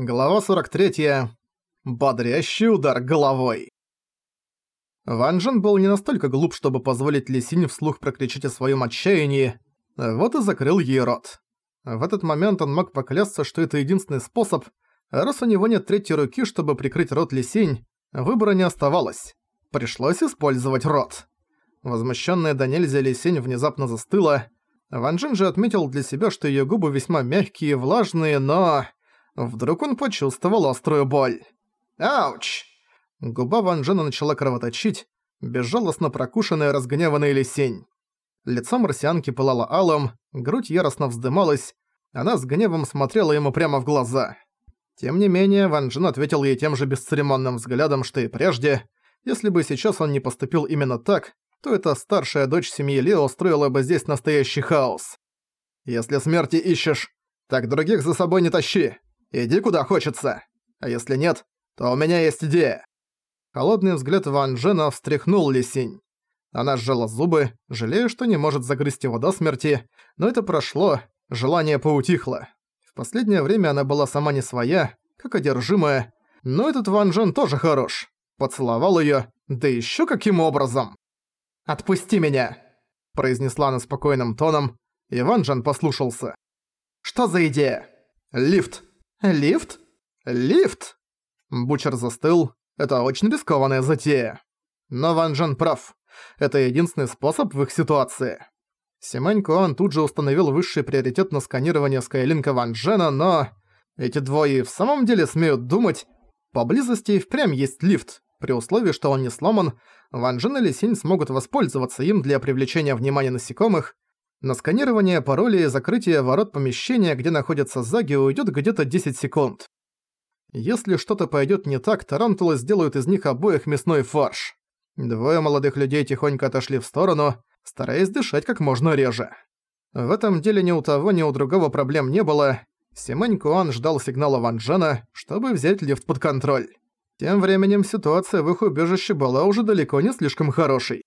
Глава 43. Бодрящий удар головой. Ван Джен был не настолько глуп, чтобы позволить Ли Синь вслух прокричать о своем отчаянии, вот и закрыл ей рот. В этот момент он мог поклясться, что это единственный способ, а раз у него нет третьей руки, чтобы прикрыть рот Ли Синь, выбора не оставалось. Пришлось использовать рот. Возмущенная до нельзя Ли Синь внезапно застыла. Ван Джен же отметил для себя, что ее губы весьма мягкие и влажные, но... Вдруг он почувствовал острую боль. «Ауч!» Губа Ван Джена начала кровоточить, безжалостно прокушенная разгневанная лисень. Лицо марсианки пылало алым, грудь яростно вздымалась, она с гневом смотрела ему прямо в глаза. Тем не менее, Ван Джен ответил ей тем же бесцеремонным взглядом, что и прежде. Если бы сейчас он не поступил именно так, то эта старшая дочь семьи Лео устроила бы здесь настоящий хаос. «Если смерти ищешь, так других за собой не тащи!» Иди куда хочется. А если нет, то у меня есть идея». Холодный взгляд Ван Джена встряхнул Лисинь. Она сжала зубы, жалея, что не может загрызть его до смерти, но это прошло, желание поутихло. В последнее время она была сама не своя, как одержимая, но этот Ван Джен тоже хорош. Поцеловал её, да ещё каким образом. «Отпусти меня!» – произнесла она спокойным тоном, и Ван Джен послушался. «Что за идея?» «Лифт!» «Лифт? Лифт?» Бучер застыл. Это очень рискованная затея. Но Ван Джен прав. Это единственный способ в их ситуации. Симань Куан тут же установил высший приоритет на сканирование Скайлинка Ван Джена, но... Эти двое в самом деле смеют думать... Поблизости и впрямь есть лифт. При условии, что он не сломан, Ван Джен или Синь смогут воспользоваться им для привлечения внимания насекомых, на сканирование паролей и закрытие ворот помещения, где находится Заги, уйдет где-то 10 секунд. Если что-то пойдет не так, тарантулы сделают из них обоих мясной фарш. Двое молодых людей тихонько отошли в сторону, стараясь дышать как можно реже. В этом деле ни у того, ни у другого проблем не было. Симэнь Куан ждал сигнала Ван Джена, чтобы взять лифт под контроль. Тем временем ситуация в их убежище была уже далеко не слишком хорошей.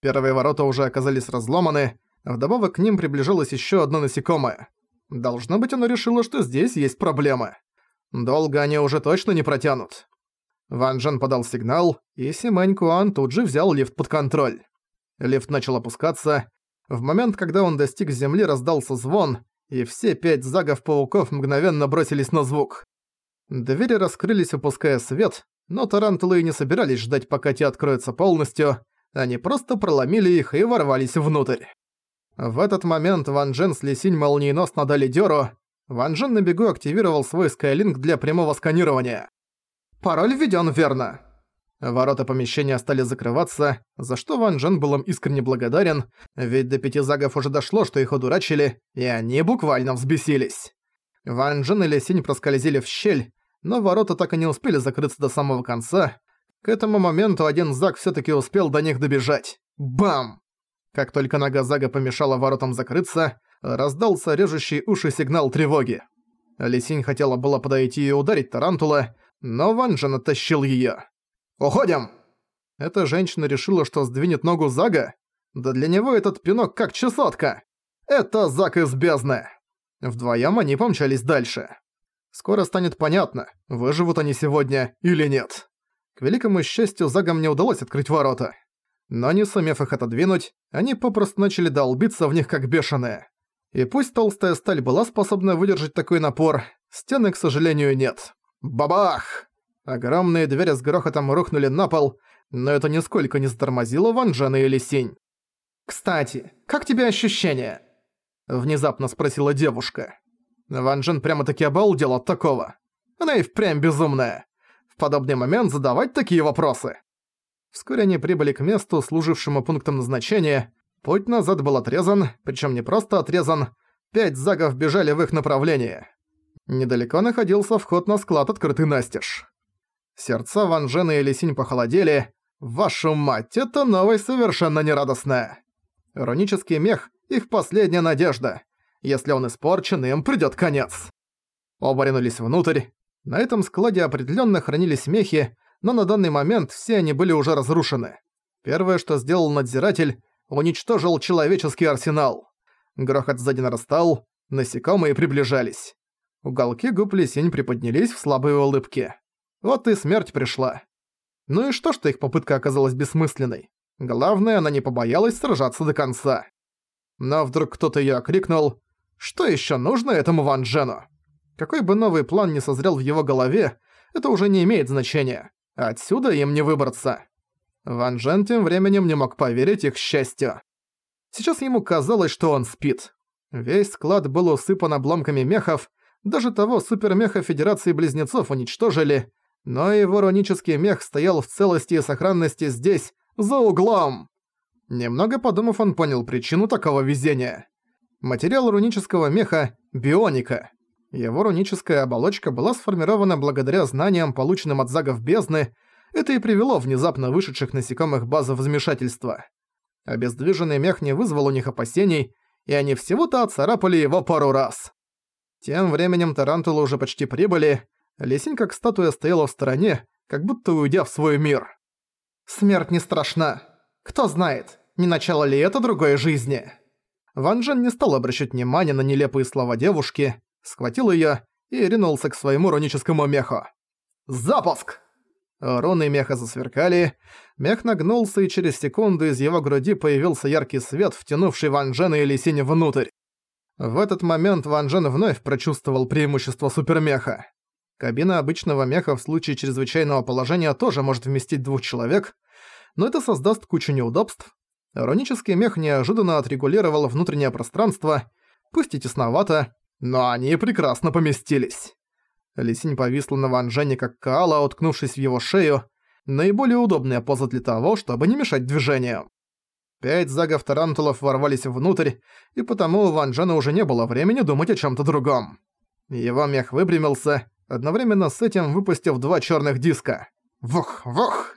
Первые ворота уже оказались разломаны, Вдобавок к ним приближалось еще одно насекомое. Должно быть, оно решило, что здесь есть проблемы. Долго они уже точно не протянут. Ван Джен подал сигнал, и Симэнь Куан тут же взял лифт под контроль. Лифт начал опускаться. В момент, когда он достиг земли, раздался звон, и все пять загов-пауков мгновенно бросились на звук. Двери раскрылись, упуская свет, но тарантулы и не собирались ждать, пока те откроются полностью, они просто проломили их и ворвались внутрь. В этот момент Ван Джен с Лисинь молниеносно дали дёру. Ван Джен на бегу активировал свой Скайлинг для прямого сканирования. «Пароль введён верно». Ворота помещения стали закрываться, за что Ван Джен был им искренне благодарен, ведь до пяти загов уже дошло, что их одурачили, и они буквально взбесились. Ван Джен и Лисинь проскользили в щель, но ворота так и не успели закрыться до самого конца. К этому моменту один заг всё-таки успел до них добежать. Бам! Как только нога Зага помешала воротам закрыться, раздался режущий уши сигнал тревоги. Лисинь хотела было подойти и ударить Тарантула, но Ван Джен оттащил её. «Уходим!» Эта женщина решила, что сдвинет ногу Зага? Да для него этот пинок как чесотка! Это Заг из бездны! Вдвоём они помчались дальше. Скоро станет понятно, выживут они сегодня или нет. К великому счастью, Загам не удалось открыть ворота но не сумев их отодвинуть, они попросту начали долбиться в них как бешеные. И пусть толстая сталь была способна выдержать такой напор, стены, к сожалению, нет. Бабах! Огромные двери с грохотом рухнули на пол, но это нисколько не затормозило Ван Джена и Лисинь. «Кстати, как тебе ощущения?» Внезапно спросила девушка. Ван Джен прямо-таки обалдел от такого. Она и впрямь безумная. В подобный момент задавать такие вопросы. Вскоре они прибыли к месту, служившему пунктом назначения. Путь назад был отрезан, причем не просто отрезан. Пять загов бежали в их направлении. Недалеко находился вход на склад, открытый настежь. Сердца Ван Джена и Лисинь похолодели. Вашу мать, это новость совершенно нерадостная. Рунический мех — их последняя надежда. Если он испорчен, им придёт конец. Оба ринулись внутрь. На этом складе определённо хранились мехи, но на данный момент все они были уже разрушены. Первое, что сделал надзиратель, уничтожил человеческий арсенал. Грохот сзади нарастал, насекомые приближались. Уголки губ Лисинь приподнялись в слабые улыбки. Вот и смерть пришла. Ну и что, что их попытка оказалась бессмысленной? Главное, она не побоялась сражаться до конца. Но вдруг кто-то её окрикнул «Что ещё нужно этому Ван Джену?» Какой бы новый план ни созрел в его голове, это уже не имеет значения. Отсюда им не выбраться. Ван Джен тем временем не мог поверить их счастью. Сейчас ему казалось, что он спит. Весь склад был усыпан обломками мехов, даже того супермеха Федерации Близнецов уничтожили, но его рунический мех стоял в целости и сохранности здесь, за углом. Немного подумав, он понял причину такого везения. Материал рунического меха – бионика. Его руническая оболочка была сформирована благодаря знаниям, полученным от загов бездны, это и привело внезапно вышедших насекомых базы в. Обездвиженный мех не вызвал у них опасений, и они всего-то отцарапали его пару раз. Тем временем тарантулы уже почти прибыли, Лисинь как статуя стояла в стороне, как будто уйдя в свой мир. «Смерть не страшна. Кто знает, не начало ли это другой жизни?» Ван Джен не стал обращать внимания на нелепые слова девушки, схватил её и ринулся к своему руническому меху. «Запуск!» Руны меха засверкали, мех нагнулся, и через секунду из его груди появился яркий свет, втянувший Ван Джена и Лисинь внутрь. В этот момент Ван Джен вновь прочувствовал преимущество супермеха. Кабина обычного меха в случае чрезвычайного положения тоже может вместить двух человек, но это создаст кучу неудобств. Рунический мех неожиданно отрегулировал внутреннее пространство, пусть и тесновато, но они прекрасно поместились. Лисинь повисла на Ван Джене как каала, уткнувшись в его шею, наиболее удобная поза для того, чтобы не мешать движению. Пять загов тарантулов ворвались внутрь, и потому у Ван Джена уже не было времени думать о чем то другом. Его мех выпрямился, одновременно с этим выпустив два черных диска. Вух, вух!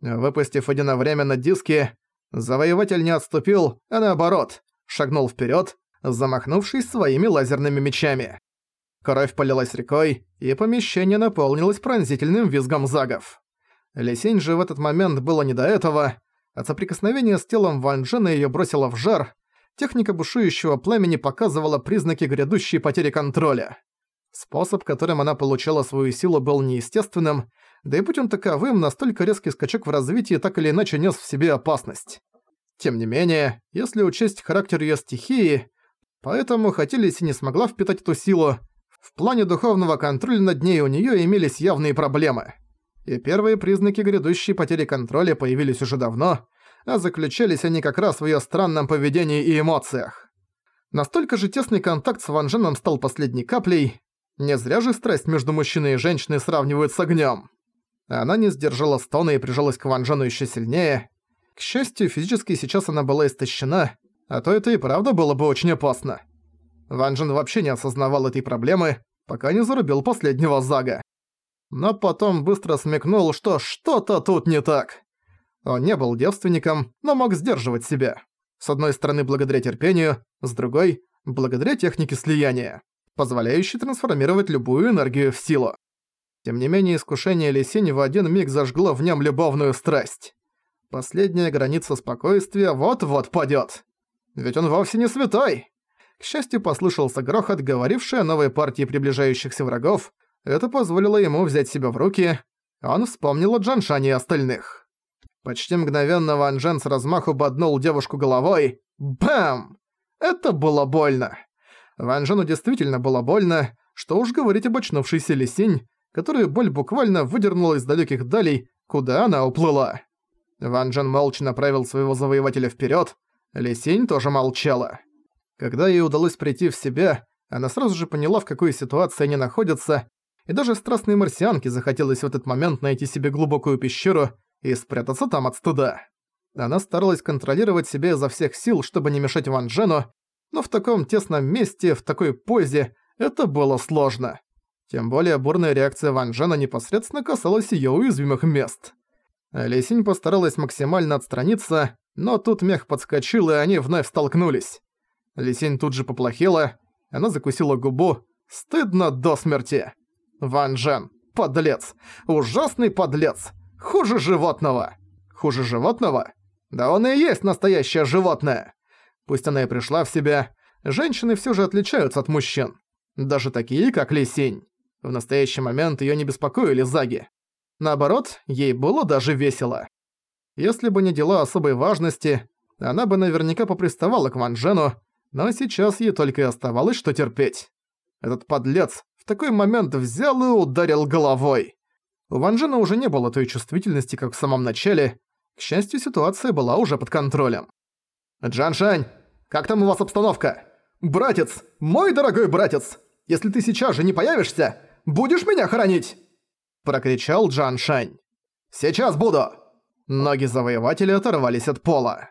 Выпустив одновременно диски, завоеватель не отступил, а наоборот, шагнул вперед, замахнувшись своими лазерными мечами. Кровь полилась рекой, и помещение наполнилось пронзительным визгом загов. Лисень же в этот момент было не до этого. От соприкосновения с телом Ван Джена её бросило в жар. Техника бушующего пламени показывала признаки грядущей потери контроля. Способ, которым она получала свою силу, был неестественным, да и он таковым, настолько резкий скачок в развитии так или иначе нес в себе опасность. Тем не менее, если учесть характер её стихии, поэтому хотя Лиси не смогла впитать эту силу, в плане духовного контроля над ней у неё имелись явные проблемы. И первые признаки грядущей потери контроля появились уже давно, а заключались они как раз в её странном поведении и эмоциях. Настолько же тесный контакт с Ван Дженом стал последней каплей. Не зря же страсть между мужчиной и женщиной сравнивают с огнём. Она не сдержала стона и прижалась к Ван Джену ещё сильнее. К счастью, физически сейчас она была истощена, а то это и правда было бы очень опасно. Ван Джен вообще не осознавал этой проблемы, пока не зарубил последнего Зага. Но потом быстро смекнул, что что-то тут не так. Он не был девственником, но мог сдерживать себя. С одной стороны благодаря терпению, с другой – благодаря технике слияния, позволяющей трансформировать любую энергию в силу. Тем не менее, искушение Лисинь в один миг зажгло в нем любовную страсть. Последняя граница спокойствия вот-вот падёт. Ведь он вовсе не святой. К счастью, послышался грохот, говоривший о новой партии приближающихся врагов. Это позволило ему взять себя в руки. Он вспомнил о Джаншане и остальных. Почти мгновенно Ван Джен с размаху боднул девушку головой. Бам! Это было больно. Ван Джену действительно было больно, что уж говорить об очнувшейся Лисинь, которую боль буквально выдернула из далеких далей, куда она уплыла. Ван Джен молча направил своего завоевателя вперед. Лисинь тоже молчала. Когда ей удалось прийти в себя, она сразу же поняла, в какой ситуации они находятся, и даже страстной марсианке захотелось в этот момент найти себе глубокую пещеру и спрятаться там от стыда. Она старалась контролировать себя изо всех сил, чтобы не мешать Ван Джену, но в таком тесном месте, в такой позе, это было сложно. Тем более бурная реакция Ван Джена непосредственно касалась её уязвимых мест. Лесинь постаралась максимально отстраниться, но тут мех подскочил, и они вновь столкнулись. Лисень тут же поплохела, она закусила губу. Стыдно до смерти. Ван Джен, подлец, ужасный подлец, хуже животного. Хуже животного? Да он и есть настоящее животное. Пусть она и пришла в себя, женщины все же отличаются от мужчин. Даже такие, как Лисинь. В настоящий момент её не беспокоили заги. Наоборот, ей было даже весело. Если бы не дела особой важности, она бы наверняка поприставала к Ван Джену, но сейчас ей только и оставалось, что терпеть. Этот подлец в такой момент взял и ударил головой. У Ван Джена уже не было той чувствительности, как в самом начале. К счастью, ситуация была уже под контролем. «Джан Шань, как там у вас обстановка? Братец, мой дорогой братец, если ты сейчас же не появишься, будешь меня хоронить?» Прокричал Джан Шань. «Сейчас буду!» Ноги завоевателя оторвались от пола.